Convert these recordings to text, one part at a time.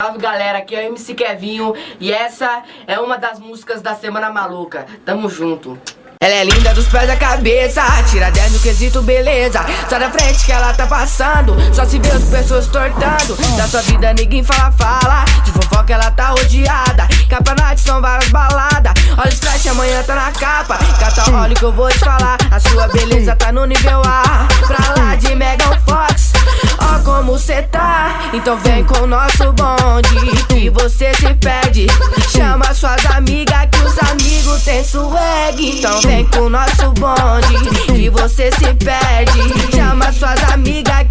Salve galera, aqui é o MC Kevinho e essa é uma das músicas da Semana Maluca. Tamo junto. Ela é linda dos pés à cabeça, tira 10 no quesito beleza. Sai da frente que ela tá passando, só se vê as pessoas tortando. Da sua vida ninguém fala, fala. De fofoca ela tá rodeada. Campeonato são várias baladas. Olha os flash, amanhã tá na capa. Cata olha que eu vou te falar. A sua beleza tá no nível A. Pra então vem com o nosso bonde Que você se perde. Chama suas amigas que os amigos têm swag. Então vem com o nosso bonde Que você se perde. Chama suas amigas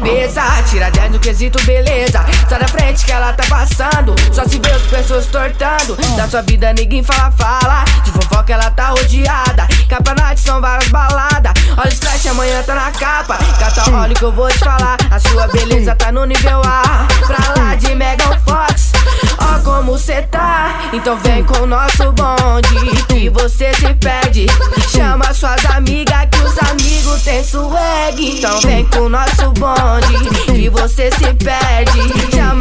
cabeça, tira 10 no quesito beleza. Sai da frente que ela tá passando, só se vê as pessoas tortando. Da sua vida ninguém fala, fala. De fofoca ela tá rodeada. Campeonato são várias baladas. Olha os flash, amanhã tá na capa. Cata olha que eu vou te falar. A sua beleza tá no nível A. Pra lá de Megan Fox. Ó como cê tá, então vem com o nosso bonde Que você se perde, chama suas amigas tem swag. Então vem com o nosso bonde e você se perde. Chama